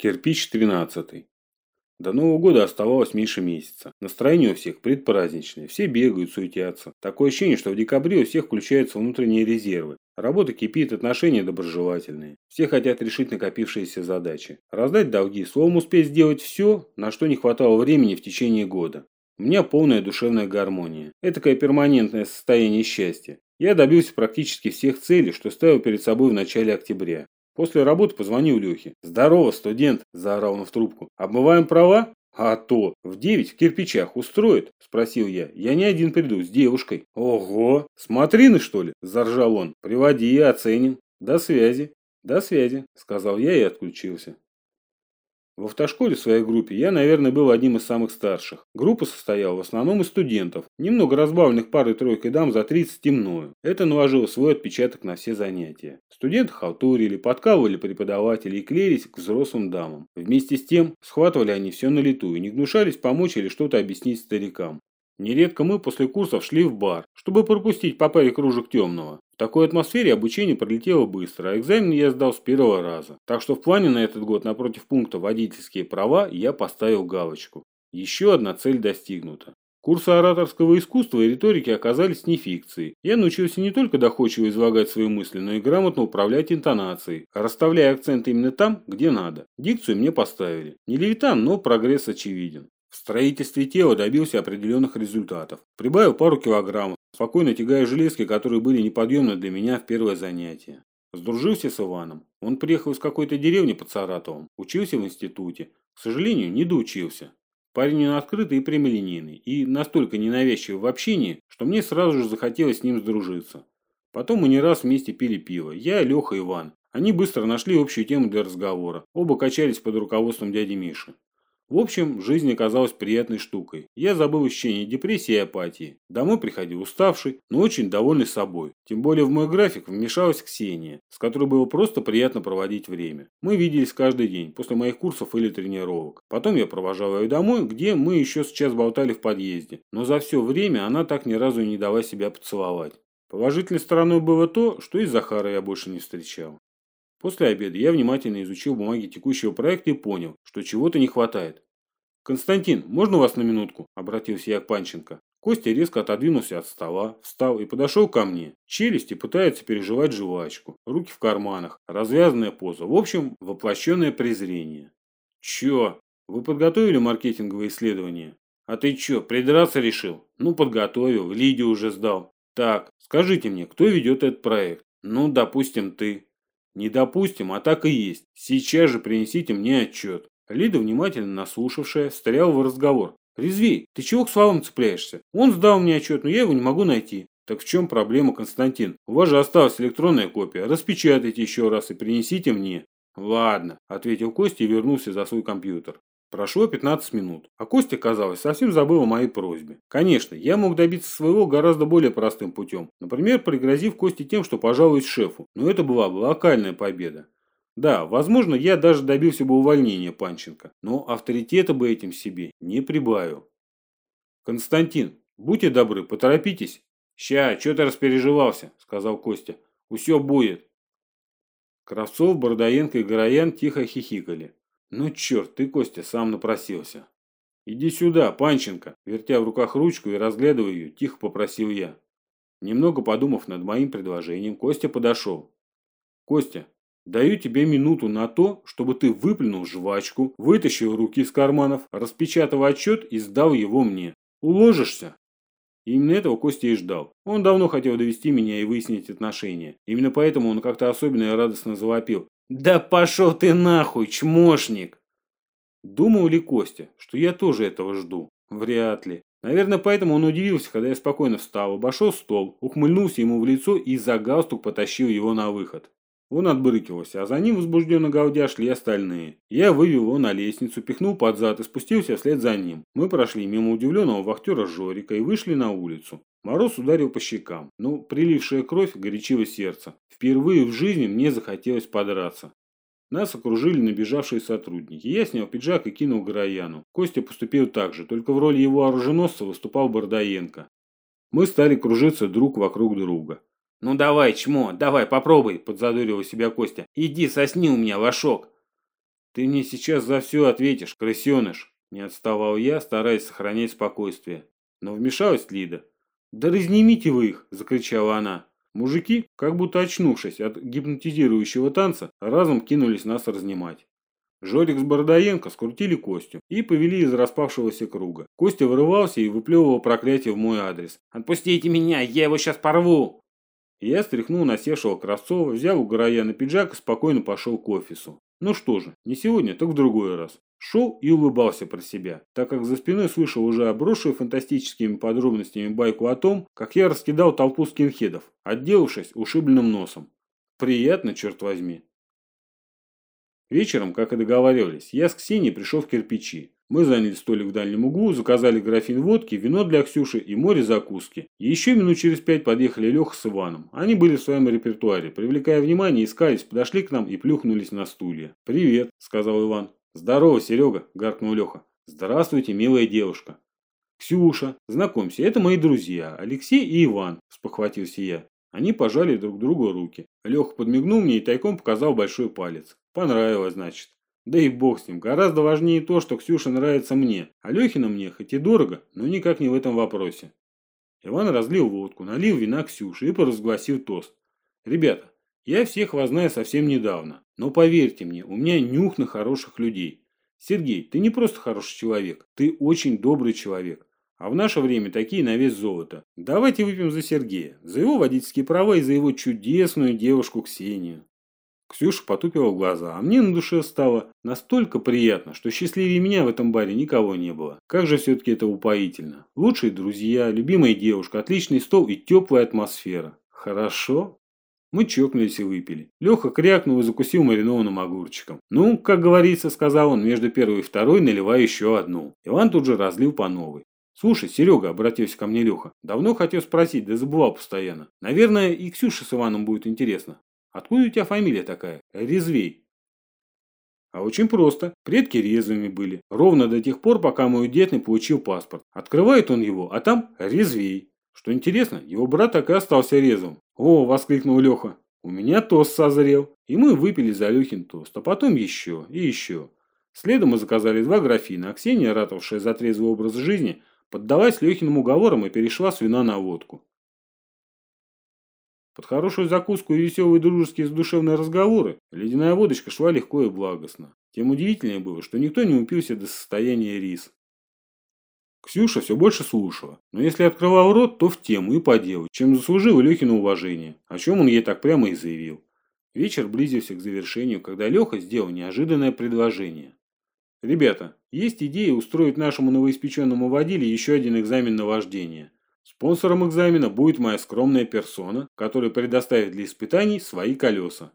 Кирпич 13. До Нового года оставалось меньше месяца. Настроение у всех предпраздничное. Все бегают, суетятся. Такое ощущение, что в декабре у всех включаются внутренние резервы. Работа кипит, отношения доброжелательные. Все хотят решить накопившиеся задачи. Раздать долги, словом успеть сделать все, на что не хватало времени в течение года. У меня полная душевная гармония. Этакое перманентное состояние счастья. Я добился практически всех целей, что ставил перед собой в начале октября. После работы позвонил Лехе. «Здорово, студент!» – заорал он в трубку. «Обмываем права?» «А то! В девять в кирпичах устроит?» – спросил я. «Я не один приду, с девушкой». «Ого! Смотрины, что ли?» – заржал он. «Приводи оценим. До связи». «До связи», – сказал я и отключился. В автошколе в своей группе я, наверное, был одним из самых старших. Группа состояла в основном из студентов, немного разбавленных парой-тройкой дам за 30 и мною. Это наложило свой отпечаток на все занятия. Студенты халтурили, подкалывали преподавателей и клеились к взрослым дамам. Вместе с тем, схватывали они все на лету и не гнушались помочь или что-то объяснить старикам. Нередко мы после курсов шли в бар, чтобы пропустить по паре кружек темного. В такой атмосфере обучение пролетело быстро, а экзамен я сдал с первого раза. Так что в плане на этот год напротив пункта «Водительские права» я поставил галочку. Еще одна цель достигнута. Курсы ораторского искусства и риторики оказались не фикцией. Я научился не только доходчиво излагать свои мысли, но и грамотно управлять интонацией, расставляя акценты именно там, где надо. Дикцию мне поставили. Не левитан, но прогресс очевиден. В строительстве тела добился определенных результатов. Прибавил пару килограммов, спокойно тягая железки, которые были неподъемны для меня в первое занятие. Сдружился с Иваном. Он приехал из какой-то деревни под Саратовом, учился в институте. К сожалению, не доучился. Парень он открытый и прямолинейный, и настолько ненавязчивый в общении, что мне сразу же захотелось с ним сдружиться. Потом мы не раз вместе пили пиво. Я, Леха и Иван. Они быстро нашли общую тему для разговора. Оба качались под руководством дяди Миши. В общем, жизнь оказалась приятной штукой. Я забыл ощущение депрессии и апатии. Домой приходил уставший, но очень довольный собой. Тем более в мой график вмешалась Ксения, с которой было просто приятно проводить время. Мы виделись каждый день, после моих курсов или тренировок. Потом я провожал ее домой, где мы еще сейчас болтали в подъезде. Но за все время она так ни разу не дала себя поцеловать. Положительной стороной было то, что и Захара я больше не встречал. После обеда я внимательно изучил бумаги текущего проекта и понял, что чего-то не хватает. «Константин, можно вас на минутку?» – обратился я к Панченко. Костя резко отодвинулся от стола, встал и подошел ко мне. Челюсти пытаются переживать жвачку, руки в карманах, развязанная поза. В общем, воплощенное презрение. «Чё? Вы подготовили маркетинговые исследования?» «А ты чё, придраться решил?» «Ну, подготовил, Лидию уже сдал». «Так, скажите мне, кто ведет этот проект?» «Ну, допустим, ты». Не допустим, а так и есть. Сейчас же принесите мне отчет. Лида, внимательно наслушавшая, встряла в разговор. «Резвей, ты чего к словам цепляешься? Он сдал мне отчет, но я его не могу найти». «Так в чем проблема, Константин? У вас же осталась электронная копия. Распечатайте еще раз и принесите мне». «Ладно», – ответил Костя и вернулся за свой компьютер. Прошло 15 минут, а Костя, казалось, совсем забыл о моей просьбе. Конечно, я мог добиться своего гораздо более простым путем, например, пригрозив Косте тем, что пожалуюсь шефу, но это была бы локальная победа. Да, возможно, я даже добился бы увольнения Панченко, но авторитета бы этим себе не прибавил. Константин, будьте добры, поторопитесь. Ща, что ты распереживался, сказал Костя. Усё будет. Кравцов, Бордаенко и Гороян тихо хихикали. «Ну черт, ты, Костя, сам напросился». «Иди сюда, Панченко!» Вертя в руках ручку и разглядывая ее, тихо попросил я. Немного подумав над моим предложением, Костя подошел. «Костя, даю тебе минуту на то, чтобы ты выплюнул жвачку, вытащил руки из карманов, распечатал отчет и сдал его мне. Уложишься?» Именно этого Костя и ждал. Он давно хотел довести меня и выяснить отношения. Именно поэтому он как-то особенно и радостно завопил. «Да пошел ты нахуй, чмошник!» Думал ли Костя, что я тоже этого жду? Вряд ли. Наверное, поэтому он удивился, когда я спокойно встал, обошел стол, ухмыльнулся ему в лицо и за галстук потащил его на выход. Он отбрыкивался, а за ним возбужденно гаудя шли остальные. Я вывел его на лестницу, пихнул под зад и спустился вслед за ним. Мы прошли мимо удивленного вахтера Жорика и вышли на улицу. Мороз ударил по щекам, но прилившая кровь горячила сердце. Впервые в жизни мне захотелось подраться. Нас окружили набежавшие сотрудники. Я снял пиджак и кинул Горояну. Костя поступил так же, только в роли его оруженосца выступал Бордаенко. Мы стали кружиться друг вокруг друга. «Ну давай, чмо, давай, попробуй», – подзадорил себя Костя. «Иди, сосни у меня, лошок». Ты мне сейчас за все ответишь, крысеныш. Не отставал я, стараясь сохранять спокойствие. Но вмешалась Лида. «Да разнимите вы их!» – закричала она. Мужики, как будто очнувшись от гипнотизирующего танца, разом кинулись нас разнимать. Жорик с Бородаенко скрутили Костю и повели из распавшегося круга. Костя вырывался и выплевывал проклятие в мой адрес. «Отпустите меня, я его сейчас порву!» Я стряхнул насевшего Кравцова, взял у Гороя пиджак и спокойно пошел к офису. Ну что же, не сегодня, так в другой раз. Шел и улыбался про себя, так как за спиной слышал уже обросшую фантастическими подробностями байку о том, как я раскидал толпу скинхедов, отделавшись ушибленным носом. Приятно, черт возьми. Вечером, как и договаривались, я с Ксенией пришел в кирпичи. Мы заняли столик в дальнем углу, заказали графин водки, вино для Ксюши и море закуски. И еще минут через пять подъехали Леха с Иваном. Они были в своем репертуаре, привлекая внимание, искались, подошли к нам и плюхнулись на стулья. «Привет», — сказал Иван. «Здорово, Серега», — гаркнул Леха. «Здравствуйте, милая девушка». «Ксюша, знакомься, это мои друзья, Алексей и Иван», – спохватился я. Они пожали друг другу руки. Леха подмигнул мне и тайком показал большой палец. Понравилось, значит. Да и бог с ним. Гораздо важнее то, что Ксюша нравится мне. А Лехина мне хоть и дорого, но никак не в этом вопросе. Иван разлил водку, налил вина Ксюше и поразгласил тост. Ребята, я всех вас знаю совсем недавно. Но поверьте мне, у меня нюх на хороших людей. Сергей, ты не просто хороший человек, ты очень добрый человек. А в наше время такие на вес золота. Давайте выпьем за Сергея, за его водительские права и за его чудесную девушку Ксению. Ксюша потупила глаза, а мне на душе стало настолько приятно, что счастливее меня в этом баре никого не было. Как же все-таки это упоительно. Лучшие друзья, любимая девушка, отличный стол и теплая атмосфера. Хорошо? Мы чокнулись и выпили. Леха крякнул и закусил маринованным огурчиком. «Ну, как говорится, — сказал он, — между первой и второй наливай еще одну». Иван тут же разлил по новой. «Слушай, Серега, — обратился ко мне Леха, — давно хотел спросить, да забывал постоянно. Наверное, и Ксюше с Иваном будет интересно. Откуда у тебя фамилия такая? Резвей». А очень просто. Предки резвыми были. Ровно до тех пор, пока мой дед не получил паспорт. Открывает он его, а там резвей. Что интересно, его брат так и остался резвым. «О!» – воскликнул Леха. «У меня тост созрел». И мы выпили за Лехин тост, а потом еще и еще. Следом мы заказали два графина, а Ксения, ратовавшая за трезвый образ жизни, поддалась Лехиным уговорам и перешла с вина на водку. Под хорошую закуску и веселые дружеские задушевные разговоры ледяная водочка шла легко и благостно. Тем удивительнее было, что никто не упился до состояния рис. Ксюша все больше слушала, но если открывал рот, то в тему и по делу, чем заслужил Лехина уважение, о чем он ей так прямо и заявил. Вечер близился к завершению, когда Леха сделал неожиданное предложение. «Ребята, есть идея устроить нашему новоиспеченному водиле еще один экзамен на вождение. Спонсором экзамена будет моя скромная персона, которая предоставит для испытаний свои колеса».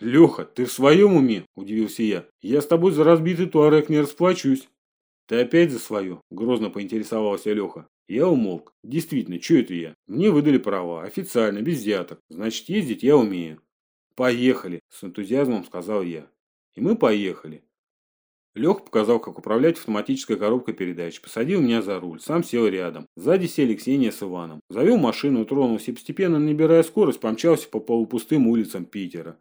«Леха, ты в своем уме?» – удивился я. «Я с тобой за разбитый туарек не расплачусь». «Ты опять за свое?» – грозно поинтересовался Леха. Я умолк. Действительно, что это я? Мне выдали права, официально, без взяток. Значит, ездить я умею. Поехали, с энтузиазмом сказал я. И мы поехали. Лех показал, как управлять автоматической коробкой передач, посадил меня за руль, сам сел рядом. Сзади сели Ксения с Иваном. Завел машину, тронулся и постепенно, набирая скорость, помчался по полупустым улицам Питера.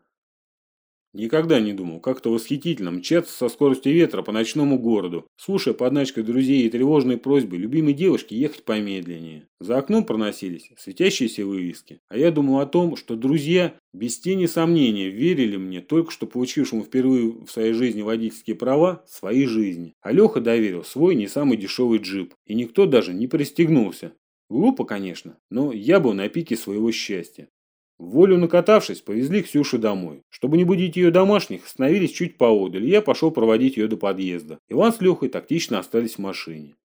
Никогда не думал, как-то восхитительно мчаться со скоростью ветра по ночному городу, слушая подначкой друзей и тревожные просьбы любимой девушки ехать помедленнее. За окном проносились светящиеся вывески. А я думал о том, что друзья без тени сомнения верили мне, только что получившему впервые в своей жизни водительские права, своей жизни. А Леха доверил свой не самый дешевый джип. И никто даже не пристегнулся. Глупо, конечно, но я был на пике своего счастья. Волю накатавшись, повезли Ксюшу домой. Чтобы не будить ее домашних, остановились чуть поодаль, и я пошел проводить ее до подъезда. Иван с Лехой тактично остались в машине.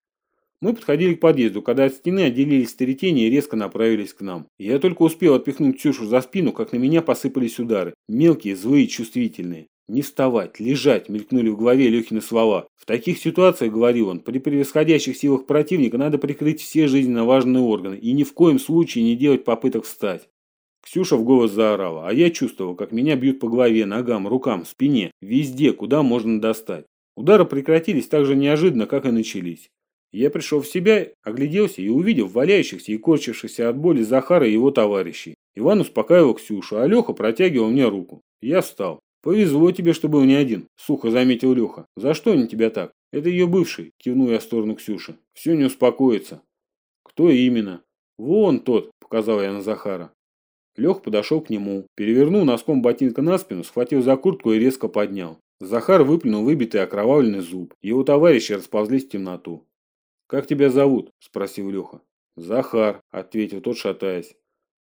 Мы подходили к подъезду, когда от стены отделились старетения и резко направились к нам. Я только успел отпихнуть Ксюшу за спину, как на меня посыпались удары. Мелкие, злые, чувствительные. «Не вставать, лежать», мелькнули в голове Лехины слова. В таких ситуациях, говорил он, при превосходящих силах противника надо прикрыть все жизненно важные органы и ни в коем случае не делать попыток встать. Ксюша в голос заорала, а я чувствовал, как меня бьют по голове, ногам, рукам, спине, везде, куда можно достать. Удары прекратились так же неожиданно, как и начались. Я пришел в себя, огляделся и увидел валяющихся и корчившихся от боли Захара и его товарищей. Иван успокаивал Ксюшу, а Леха протягивал мне руку. Я встал. Повезло тебе, что был не один, сухо заметил Леха. За что они тебя так? Это ее бывший, кивнул я в сторону Ксюши. Все не успокоится. Кто именно? Вон тот, показал я на Захара. Лех подошел к нему, перевернул носком ботинка на спину, схватил за куртку и резко поднял. Захар выплюнул выбитый окровавленный зуб. Его товарищи расползлись в темноту. «Как тебя зовут?» – спросил Леха. «Захар», – ответил тот, шатаясь.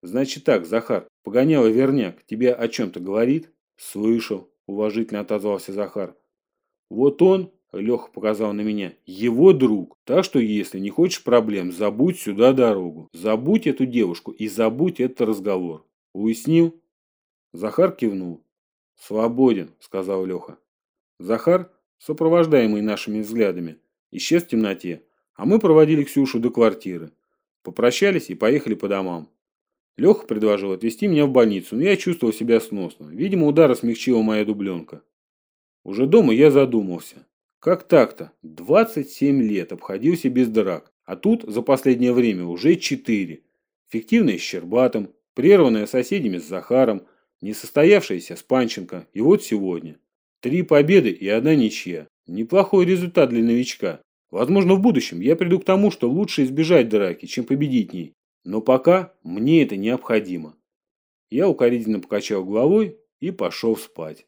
«Значит так, Захар, погоняло верняк, тебе о чем-то говорит?» «Слышал», – уважительно отозвался Захар. «Вот он, – Леха показал на меня, – его друг. Так что, если не хочешь проблем, забудь сюда дорогу. Забудь эту девушку и забудь этот разговор. Уяснил?» Захар кивнул. «Свободен», – сказал Леха. Захар, сопровождаемый нашими взглядами, исчез в темноте, а мы проводили Ксюшу до квартиры. Попрощались и поехали по домам. Леха предложил отвезти меня в больницу, но я чувствовал себя сносно. Видимо, удара смягчила моя дубленка. Уже дома я задумался. Как так-то? 27 лет обходился без драк, а тут за последнее время уже 4. Фиктивная с Щербатом, прерванная соседями с Захаром, несостоявшаяся с Панченко, и вот сегодня. Три победы и одна ничья. Неплохой результат для новичка. Возможно, в будущем я приду к тому, что лучше избежать драки, чем победить ней. Но пока мне это необходимо. Я укоризненно покачал головой и пошел спать.